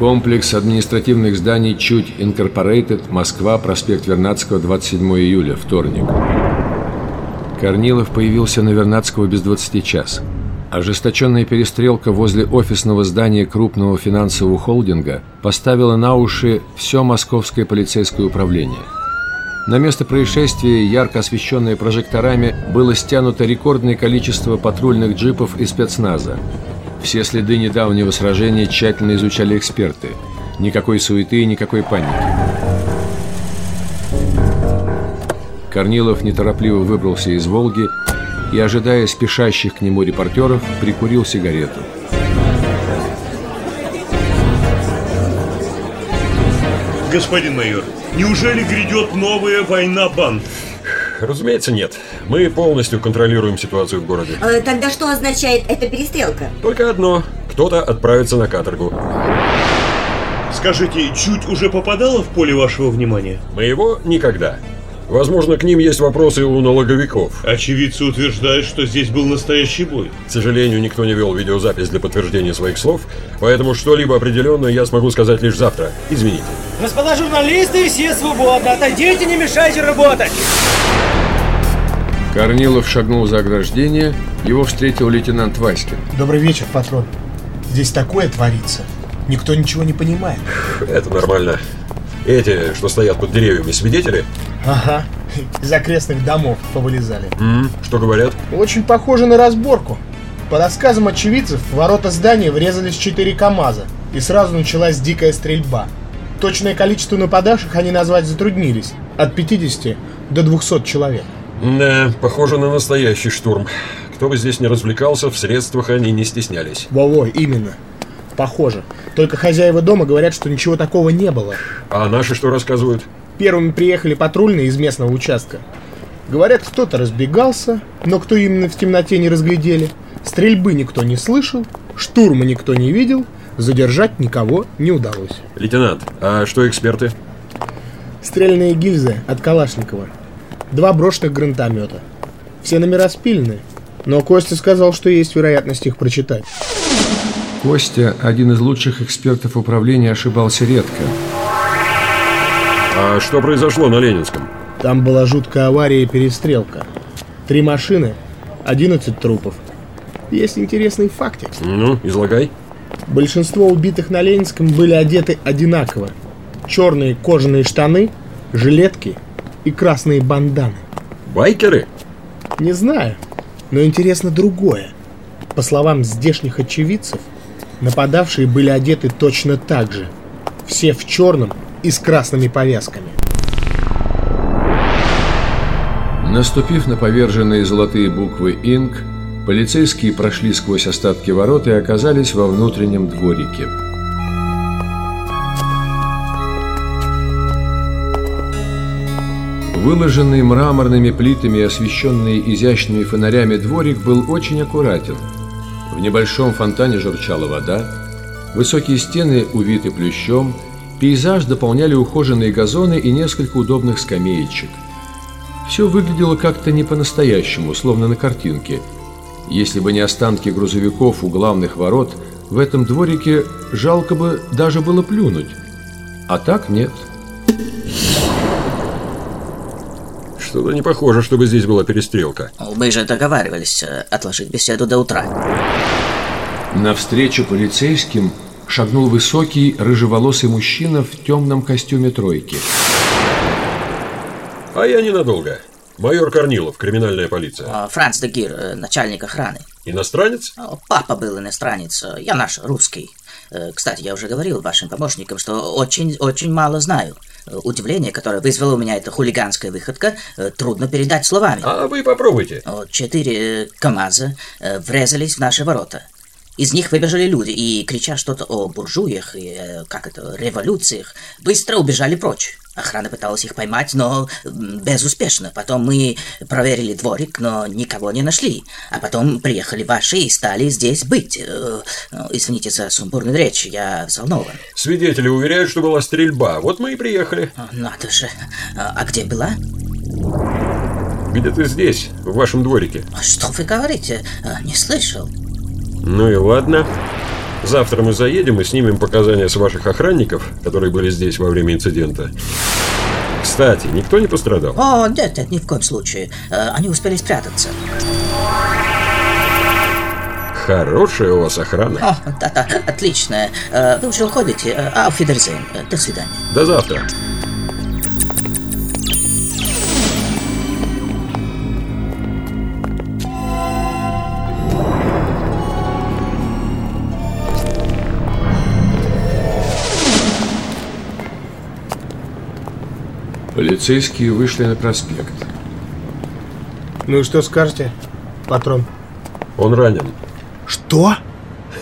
Комплекс административных зданий «Чуть Инкорпорейтед», Москва, проспект Вернадского, 27 июля, вторник. Корнилов появился на Вернадского без 20 час. Ожесточенная перестрелка возле офисного здания крупного финансового холдинга поставила на уши все московское полицейское управление. На место происшествия, ярко освещенное прожекторами, было стянуто рекордное количество патрульных джипов и спецназа. Все следы недавнего сражения тщательно изучали эксперты. Никакой суеты и никакой паники. Корнилов неторопливо выбрался из «Волги» и, ожидая спешащих к нему репортеров, прикурил сигарету. Господин майор, неужели грядет новая война банд? Разумеется, нет. Мы полностью контролируем ситуацию в городе. Э, Тогда что означает эта перестрелка? Только одно. Кто-то отправится на каторгу. Скажите, чуть уже попадало в поле вашего внимания? Моего никогда. Возможно, к ним есть вопросы у налоговиков. Очевидцы утверждают, что здесь был настоящий бой. К сожалению, никто не вел видеозапись для подтверждения своих слов, поэтому что-либо определенное я смогу сказать лишь завтра. Извините. Господа журналисты, все свободны. Отойдите, не мешайте работать. Корнилов шагнул за ограждение, его встретил лейтенант Васькин. Добрый вечер, патрон. Здесь такое творится. Никто ничего не понимает. Это нормально. Эти, что стоят под деревьями, свидетели? Ага. Из окрестных домов повылезали. М, Что говорят? Очень похоже на разборку. По рассказам очевидцев, в ворота здания врезались четыре КАМАЗа, и сразу началась дикая стрельба. Точное количество нападавших они назвать затруднились. От 50 до 200 человек. Да, похоже на настоящий штурм. Кто бы здесь не развлекался, в средствах они не стеснялись. Во-во, именно. Похоже. Только хозяева дома говорят, что ничего такого не было. А наши что рассказывают? Первыми приехали патрульные из местного участка. Говорят, кто-то разбегался, но кто именно в темноте не разглядели. Стрельбы никто не слышал, штурма никто не видел, задержать никого не удалось. Лейтенант, а что эксперты? Стрельные гильзы от Калашникова. Два брошенных гранатомета. Все номера спилены, но Костя сказал, что есть вероятность их прочитать. Костя, один из лучших экспертов управления, ошибался редко. А что произошло на Ленинском? Там была жуткая авария и перестрелка. Три машины, 11 трупов. Есть интересный фактик. Ну, излагай. Большинство убитых на Ленинском были одеты одинаково. Черные кожаные штаны, жилетки и красные банданы. Байкеры? Не знаю, но интересно другое. По словам здешних очевидцев, нападавшие были одеты точно так же. Все в черном и с красными повязками. Наступив на поверженные золотые буквы «Инк», полицейские прошли сквозь остатки ворот и оказались во внутреннем дворике. Выложенный мраморными плитами и освещенный изящными фонарями дворик был очень аккуратен. В небольшом фонтане журчала вода, высокие стены увиты плющом, пейзаж дополняли ухоженные газоны и несколько удобных скамеечек. Все выглядело как-то не по-настоящему, словно на картинке. Если бы не останки грузовиков у главных ворот, в этом дворике жалко бы даже было плюнуть. А так нет. Что-то не похоже, чтобы здесь была перестрелка. Мы же договаривались э, отложить беседу до утра. Навстречу полицейским шагнул высокий, рыжеволосый мужчина в темном костюме тройки. А я ненадолго. Майор Корнилов, криминальная полиция. Э, Франц Дегир, э, начальник охраны. Иностранец? Э, Папа был иностранец, я наш, русский. Э, Кстати, я уже говорил вашим помощникам, что очень-очень мало знаю. Удивление, которое вызвало у меня эта хулиганская выходка, э, трудно передать словами. А вы попробуйте. Четыре КАМАЗа врезались в наши ворота. Из них выбежали люди и, крича что-то о буржуях и, э, как это, революциях, быстро убежали прочь. Охрана пыталась их поймать, но безуспешно. Потом мы проверили дворик, но никого не нашли. А потом приехали ваши и стали здесь быть. Э, ну, Извините за сумбурную речь, я взволнован. Свидетели уверяют, что была стрельба. Вот мы и приехали. Надо же. А а где была? Где-то здесь, в вашем дворике. Что вы говорите? А, Не слышал. Ну и ладно. Завтра мы заедем и снимем показания с ваших охранников, которые были здесь во время инцидента. Кстати, никто не пострадал? О, нет, нет, ни в коем случае. Э, Они успели спрятаться. Хорошая у вас охрана. О, да-да, отлично. Э, Вы уже уходите. Э. Э, До свидания. До завтра. Полицейские вышли на проспект. Ну и что скажете, патрон? Он ранен. Что?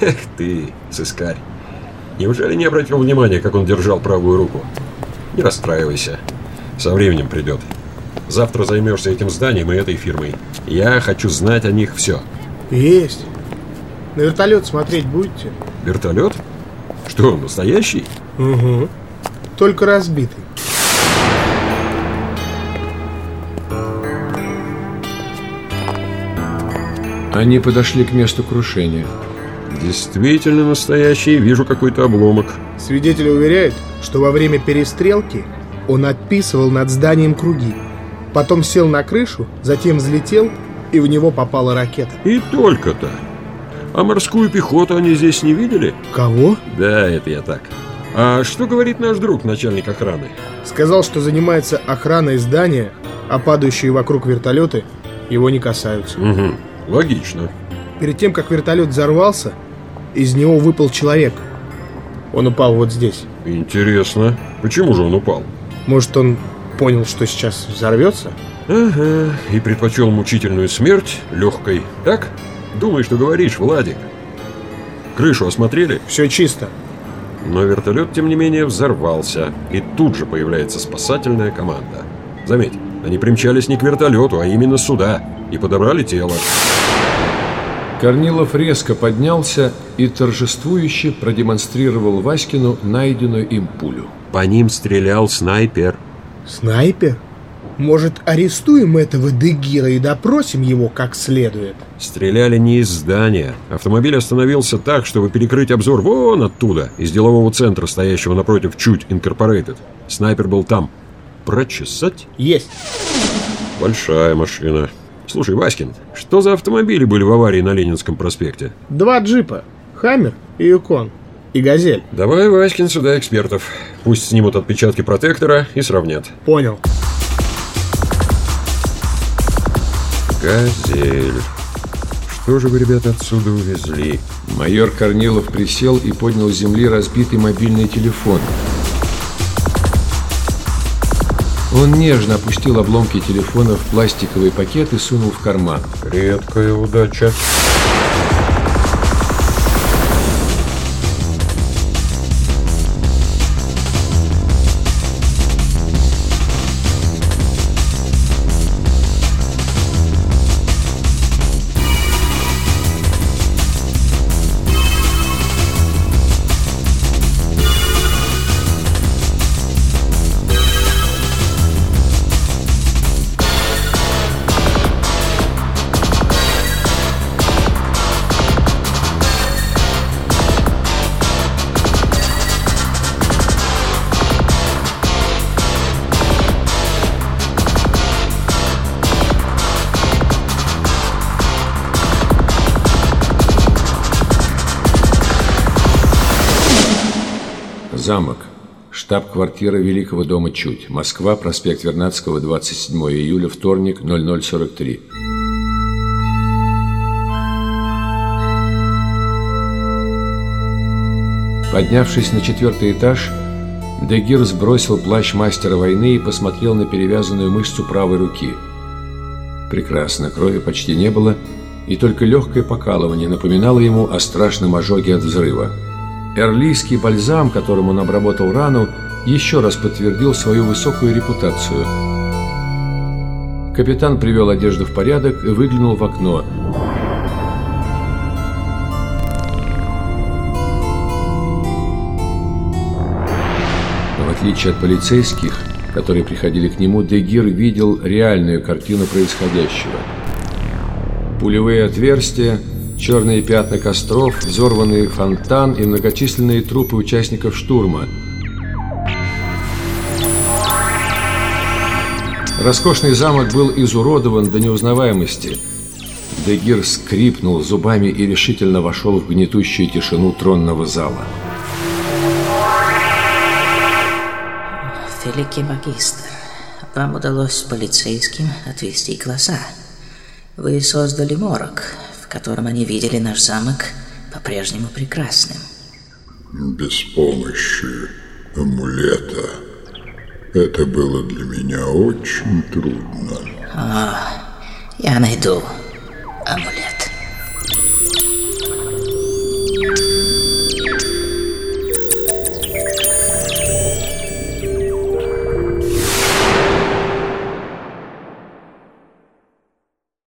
Эх ты, сыскарь. Неужели не обратил внимания, как он держал правую руку? Не расстраивайся. Со временем придет. Завтра займешься этим зданием и этой фирмой. Я хочу знать о них все. Есть. На вертолет смотреть будете? Вертолет? Что, настоящий? Угу. Только разбитый. Они подошли к месту крушения. Действительно настоящий. Вижу какой-то обломок. Свидетель уверяет, что во время перестрелки он отписывал над зданием круги. Потом сел на крышу, затем взлетел, и в него попала ракета. И только-то. А морскую пехоту они здесь не видели? Кого? Да, это я так. А что говорит наш друг, начальник охраны? Сказал, что занимается охраной здания, а падающие вокруг вертолеты его не касаются. Угу. Логично. Перед тем, как вертолет взорвался, из него выпал человек. Он упал вот здесь. Интересно. Почему же он упал? Может, он понял, что сейчас взорвется? Ага, и предпочел мучительную смерть легкой. Так? Думай, что говоришь, Владик. Крышу осмотрели, Все чисто. но вертолет, тем не менее, взорвался. И тут же появляется спасательная команда. Заметь, они примчались не к вертолету, а именно сюда. И подобрали тело. Корнилов резко поднялся и торжествующе продемонстрировал Васькину найденную им пулю. По ним стрелял снайпер. Снайпер? Может, арестуем этого Дегира и допросим его как следует? Стреляли не из здания. Автомобиль остановился так, чтобы перекрыть обзор вон оттуда, из делового центра, стоящего напротив Чуть Инкорпорейтед. Снайпер был там. Прочесать? Есть. Большая машина. Слушай, Васькин, что за автомобили были в аварии на Ленинском проспекте? Два джипа. Хаммер и Юкон. И Газель. Давай, Васькин, сюда экспертов. Пусть снимут отпечатки протектора и сравнят. Понял. Газель. Что же вы, ребята, отсюда увезли? Майор Корнилов присел и поднял с земли разбитый мобильный телефон. Он нежно опустил обломки телефона в пластиковый пакет и сунул в карман. Редкая удача. Замок. Штаб-квартира Великого дома Чуть. Москва, проспект Вернадского, 27 июля, вторник, 0043. Поднявшись на четвертый этаж, Дегир сбросил плащ мастера войны и посмотрел на перевязанную мышцу правой руки. Прекрасно, крови почти не было, и только легкое покалывание напоминало ему о страшном ожоге от взрыва. Эрлийский бальзам, которым он обработал рану, еще раз подтвердил свою высокую репутацию. Капитан привел одежду в порядок и выглянул в окно. Но в отличие от полицейских, которые приходили к нему, Дегир видел реальную картину происходящего. Пулевые отверстия, Черные пятна костров, взорванный фонтан и многочисленные трупы участников штурма. Роскошный замок был изуродован до неузнаваемости. Дегир скрипнул зубами и решительно вошел в гнетущую тишину тронного зала. Великий магистр, вам удалось полицейским отвести глаза. Вы создали морок, в котором они видели наш замок по-прежнему прекрасным. Без помощи амулета это было для меня очень трудно. О, я найду амулет.